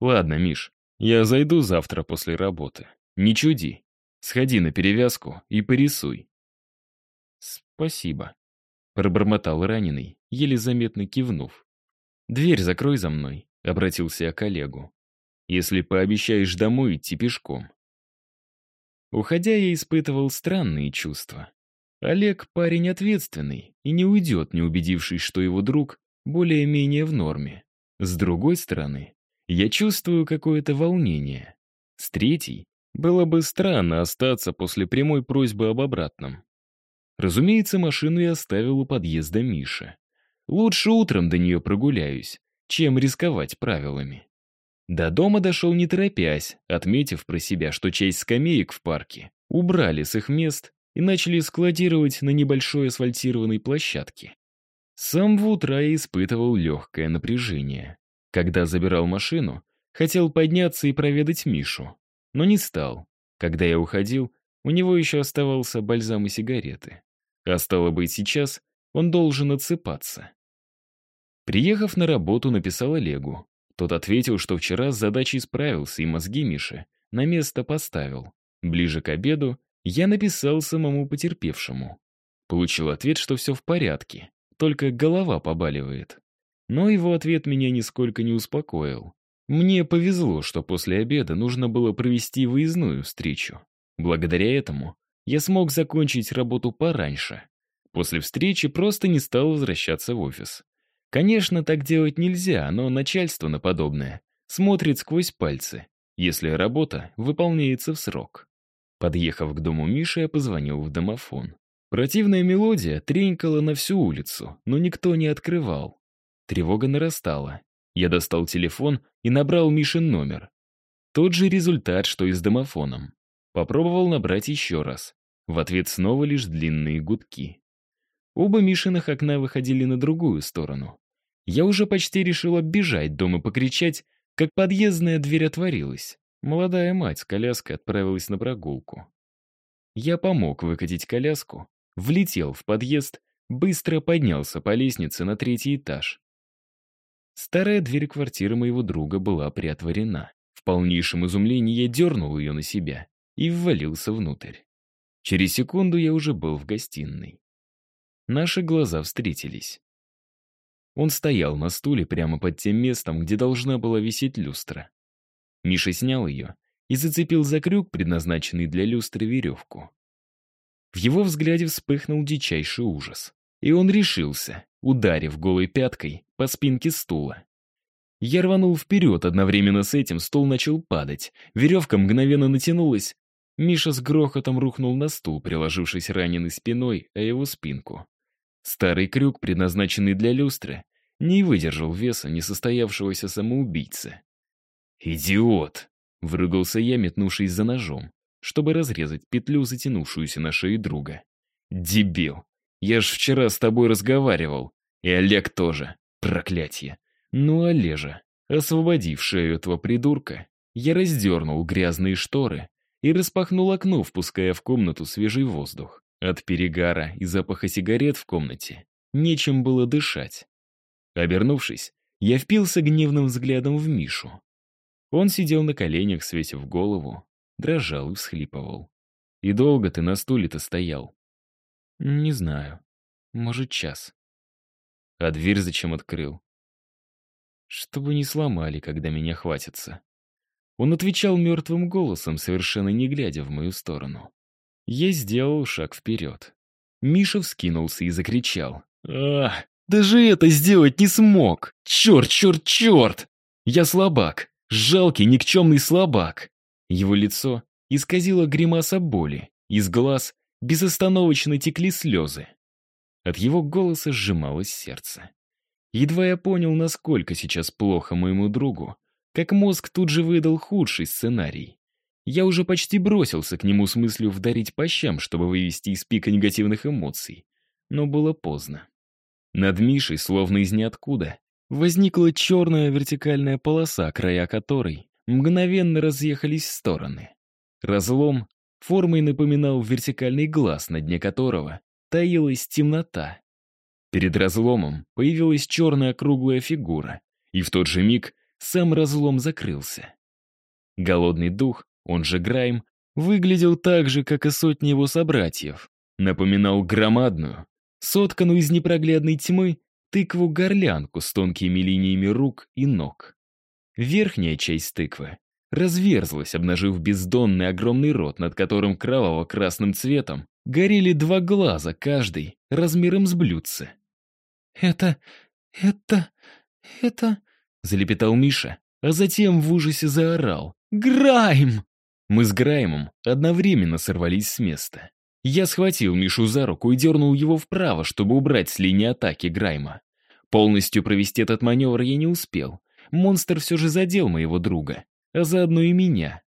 Ладно, Миш, я зайду завтра после работы. Не чуди. Сходи на перевязку и порисуй. Спасибо, пробормотал раненый, еле заметно кивнув. Дверь закрой за мной, обратился я к коллегу. Если пообещаешь домой идти пешком. Уходя, я испытывал странные чувства. Олег парень ответственный и не уйдет, не убедившись, что его друг более-менее в норме. С другой стороны, я чувствую какое-то волнение. С третьей, было бы странно остаться после прямой просьбы об обратном. Разумеется, машину я оставил у подъезда Миши. Лучше утром до нее прогуляюсь, чем рисковать правилами. До дома дошел не торопясь, отметив про себя, что часть скамеек в парке убрали с их мест и начали складировать на небольшой асфальтированной площадке. Сам в утра я испытывал легкое напряжение. Когда забирал машину, хотел подняться и проведать Мишу, но не стал. Когда я уходил, у него еще оставался бальзам и сигареты. А стало быть, сейчас он должен отсыпаться. Приехав на работу, написал Олегу. Тот ответил, что вчера с задачей справился и мозги Миши на место поставил. Ближе к обеду я написал самому потерпевшему. Получил ответ, что все в порядке, только голова побаливает. Но его ответ меня нисколько не успокоил. Мне повезло, что после обеда нужно было провести выездную встречу. Благодаря этому я смог закончить работу пораньше. После встречи просто не стал возвращаться в офис. Конечно, так делать нельзя, но начальство на подобное смотрит сквозь пальцы, если работа выполняется в срок. Подъехав к дому Миши, я позвонил в домофон. Противная мелодия тренькала на всю улицу, но никто не открывал. Тревога нарастала. Я достал телефон и набрал Мишин номер. Тот же результат, что и с домофоном. Попробовал набрать еще раз. В ответ снова лишь длинные гудки. Оба Мишиных окна выходили на другую сторону. Я уже почти решил оббежать дом и покричать, как подъездная дверь отворилась. Молодая мать с коляской отправилась на прогулку. Я помог выкатить коляску, влетел в подъезд, быстро поднялся по лестнице на третий этаж. Старая дверь квартиры моего друга была приотворена. В полнейшем изумлении я дернул ее на себя и ввалился внутрь. Через секунду я уже был в гостиной. Наши глаза встретились. Он стоял на стуле прямо под тем местом, где должна была висеть люстра. Миша снял ее и зацепил за крюк, предназначенный для люстры, веревку. В его взгляде вспыхнул дичайший ужас. И он решился, ударив голой пяткой по спинке стула. Я рванул вперед, одновременно с этим стул начал падать, веревка мгновенно натянулась. Миша с грохотом рухнул на стул, приложившись раненой спиной о его спинку. Старый крюк, предназначенный для люстры, не выдержал веса несостоявшегося самоубийцы. «Идиот!» — выругался я, метнувшись за ножом, чтобы разрезать петлю, затянувшуюся на шее друга. «Дебил! Я ж вчера с тобой разговаривал. И Олег тоже. Проклятье. Ну, Олежа, освободив шею этого придурка, я раздернул грязные шторы и распахнул окно, впуская в комнату свежий воздух. От перегара и запаха сигарет в комнате нечем было дышать. Обернувшись, я впился гневным взглядом в Мишу. Он сидел на коленях, свесив голову, дрожал и всхлипывал. «И долго ты на стуле-то стоял?» «Не знаю. Может, час». «А дверь зачем открыл?» «Чтобы не сломали, когда меня хватится». Он отвечал мертвым голосом, совершенно не глядя в мою сторону. Я сделал шаг вперед. Миша вскинулся и закричал. «Ах, даже это сделать не смог! Черт, черт, черт! Я слабак, жалкий, никчемный слабак!» Его лицо исказило гримаса боли, из глаз безостановочно текли слезы. От его голоса сжималось сердце. Едва я понял, насколько сейчас плохо моему другу, как мозг тут же выдал худший сценарий. Я уже почти бросился к нему с мыслью вдарить по щам, чтобы вывести из пика негативных эмоций. Но было поздно. Над Мишей, словно из ниоткуда, возникла черная вертикальная полоса, края которой мгновенно разъехались в стороны. Разлом формой напоминал вертикальный глаз, на дне которого таилась темнота. Перед разломом появилась черная круглая фигура, и в тот же миг сам разлом закрылся. Голодный дух, он же Грайм, выглядел так же, как и сотни его собратьев. Напоминал громадную, сотканную из непроглядной тьмы, тыкву-горлянку с тонкими линиями рук и ног. Верхняя часть тыквы разверзлась, обнажив бездонный огромный рот, над которым кроваво-красным цветом горели два глаза, каждый размером с блюдце. «Это... это... это...» — залепетал Миша, а затем в ужасе заорал. «Грайм!» Мы с Граймом одновременно сорвались с места. Я схватил Мишу за руку и дернул его вправо, чтобы убрать с линии атаки Грайма. Полностью провести этот маневр я не успел. Монстр все же задел моего друга а заодно и меня.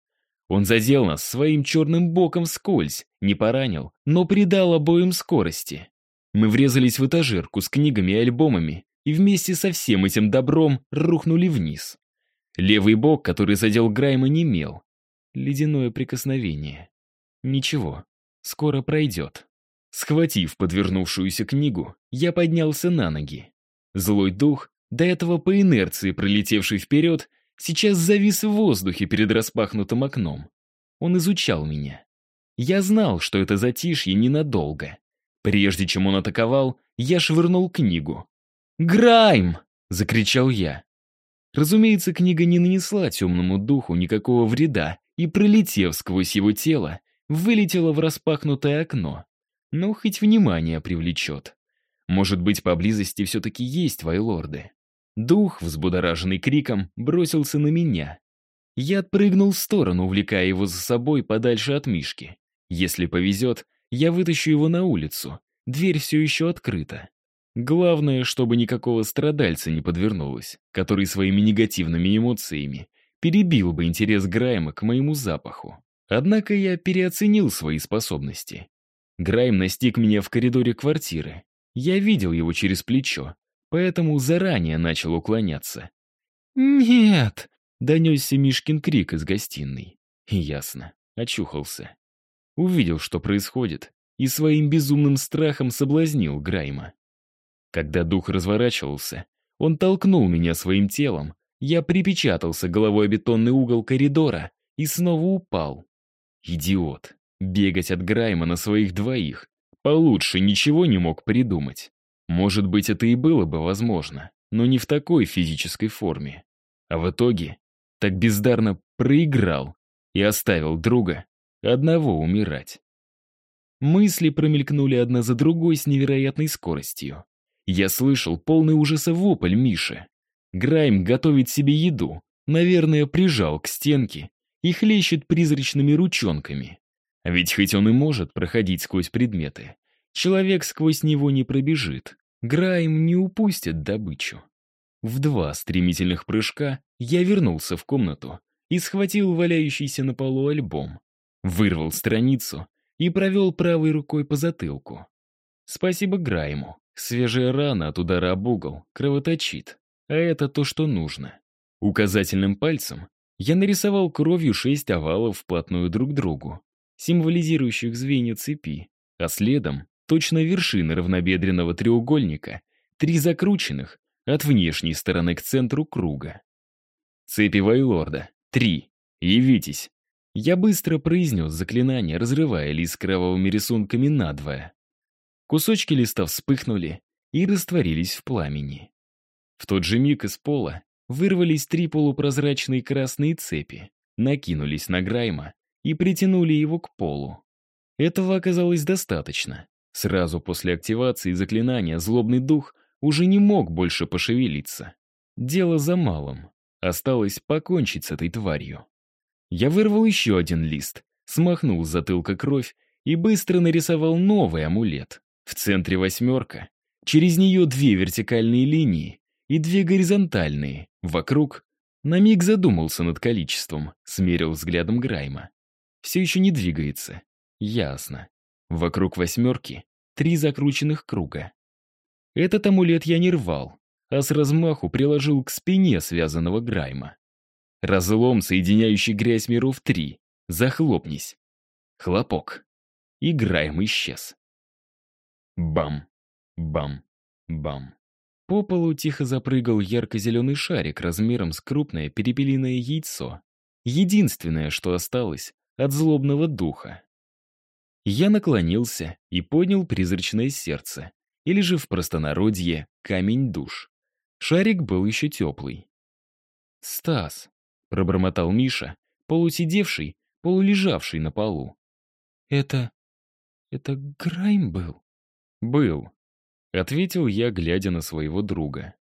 Он задел нас своим черным боком скользь, не поранил, но придал обоим скорости. Мы врезались в этажерку с книгами и альбомами и вместе со всем этим добром рухнули вниз. Левый бок, который задел Грайма, не имел. Ледяное прикосновение. Ничего, скоро пройдет. Схватив подвернувшуюся книгу, я поднялся на ноги. Злой дух, до этого по инерции пролетевший вперед, сейчас завис в воздухе перед распахнутым окном. Он изучал меня. Я знал, что это затишье ненадолго. Прежде чем он атаковал, я швырнул книгу. «Грайм!» — закричал я. Разумеется, книга не нанесла темному духу никакого вреда и, пролетев сквозь его тело, вылетела в распахнутое окно. Но хоть внимание привлечет. Может быть, поблизости все-таки есть вайлорды. Дух, взбудораженный криком, бросился на меня. Я отпрыгнул в сторону, увлекая его за собой подальше от Мишки. Если повезет, я вытащу его на улицу. Дверь все еще открыта. Главное, чтобы никакого страдальца не подвернулось, который своими негативными эмоциями перебил бы интерес Грайма к моему запаху. Однако я переоценил свои способности. Грайм настиг меня в коридоре квартиры. Я видел его через плечо, поэтому заранее начал уклоняться. «Нет!» — донесся Мишкин крик из гостиной. Ясно, очухался. Увидел, что происходит, и своим безумным страхом соблазнил Грайма. Когда дух разворачивался, он толкнул меня своим телом, я припечатался головой о бетонный угол коридора и снова упал. Идиот. Бегать от Грайма на своих двоих. Получше ничего не мог придумать. Может быть, это и было бы возможно. но не в такой физической форме. А в итоге так бездарно проиграл и оставил друга одного умирать. Мысли промелькнули одна за другой с невероятной скоростью. Я слышал полный ужаса вопль Миши. Грайм готовит себе еду, наверное, прижал к стенке и хлещет призрачными ручонками. Ведь хоть он и может проходить сквозь предметы, человек сквозь него не пробежит. Грайм не упустит добычу. В два стремительных прыжка я вернулся в комнату и схватил валяющийся на полу альбом, вырвал страницу и провел правой рукой по затылку. Спасибо Грайму. Свежая рана от удара об угол кровоточит, а это то, что нужно. Указательным пальцем я нарисовал кровью шесть овалов вплотную друг к другу, символизирующих звенья цепи, а следом точно вершины равнобедренного треугольника, три закрученных от внешней стороны к центру круга. Цепи Вайлорда. Три. Явитесь. Я быстро произнес заклинание, разрывая лист кровавыми рисунками надвое. Кусочки листа вспыхнули и растворились в пламени. В тот же миг из пола вырвались три полупрозрачные красные цепи, накинулись на Грайма и притянули его к полу. Этого оказалось достаточно. Сразу после активации заклинания злобный дух уже не мог больше пошевелиться. Дело за малым. Осталось покончить с этой тварью. Я вырвал еще один лист, смахнул с затылка кровь и быстро нарисовал новый амулет. В центре восьмерка. Через нее две вертикальные линии и две горизонтальные. Вокруг. На миг задумался над количеством, смерил взглядом Грайма. Все еще не двигается. Ясно. Вокруг восьмерки три закрученных круга. Этот амулет я не рвал, а с размаху приложил к спине связанного Грайма. Разлом, соединяющий грязь миров три. Захлопнись. Хлопок. И Грайм исчез. Бам, бам, бам. По полу тихо запрыгал ярко-зеленый шарик размером с крупное перепелиное яйцо. Единственное, что осталось от злобного духа. Я наклонился и поднял призрачное сердце, или же в простонародье камень душ. Шарик был еще теплый. «Стас», — пробормотал Миша, полусидевший, полулежавший на полу. «Это... это Грайм был?» «Был», — ответил я, глядя на своего друга.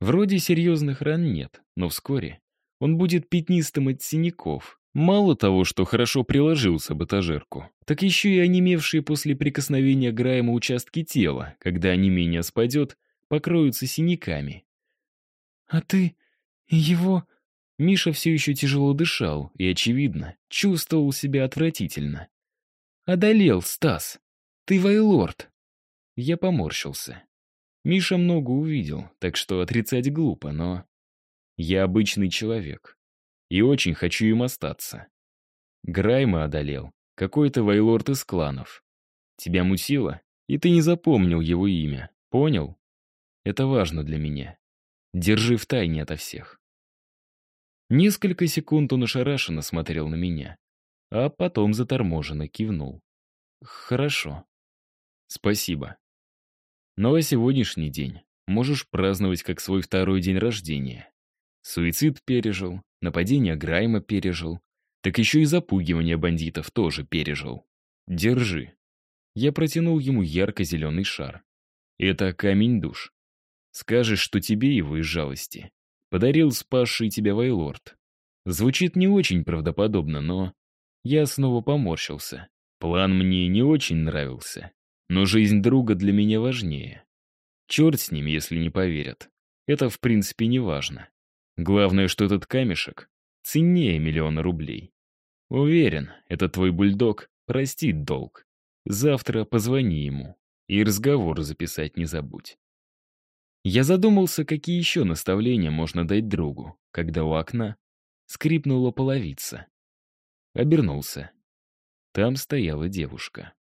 «Вроде серьезных ран нет, но вскоре он будет пятнистым от синяков, Мало того, что хорошо приложился об этажерку, так еще и онемевшие после прикосновения Грайма участки тела, когда онемение спадет, покроются синяками. «А ты... его...» Миша все еще тяжело дышал и, очевидно, чувствовал себя отвратительно. «Одолел, Стас! Ты вайлорд!» Я поморщился. Миша много увидел, так что отрицать глупо, но... Я обычный человек и очень хочу им остаться. Грайма одолел, какой-то вайлорд из кланов. Тебя мутило, и ты не запомнил его имя, понял? Это важно для меня. Держи в тайне ото всех. Несколько секунд он ошарашенно смотрел на меня, а потом заторможенно кивнул. Хорошо. Спасибо. Ну, а сегодняшний день можешь праздновать как свой второй день рождения. Суицид пережил, нападение Грайма пережил, так еще и запугивание бандитов тоже пережил. Держи. Я протянул ему ярко-зеленый шар. Это камень душ. Скажешь, что тебе его из жалости. Подарил спасший тебя Вайлорд. Звучит не очень правдоподобно, но... Я снова поморщился. План мне не очень нравился. Но жизнь друга для меня важнее. Черт с ним, если не поверят. Это, в принципе, не важно. Главное, что этот камешек ценнее миллиона рублей. Уверен, этот твой бульдог простит долг. Завтра позвони ему и разговор записать не забудь. Я задумался, какие еще наставления можно дать другу, когда у окна скрипнула половица. Обернулся. Там стояла девушка.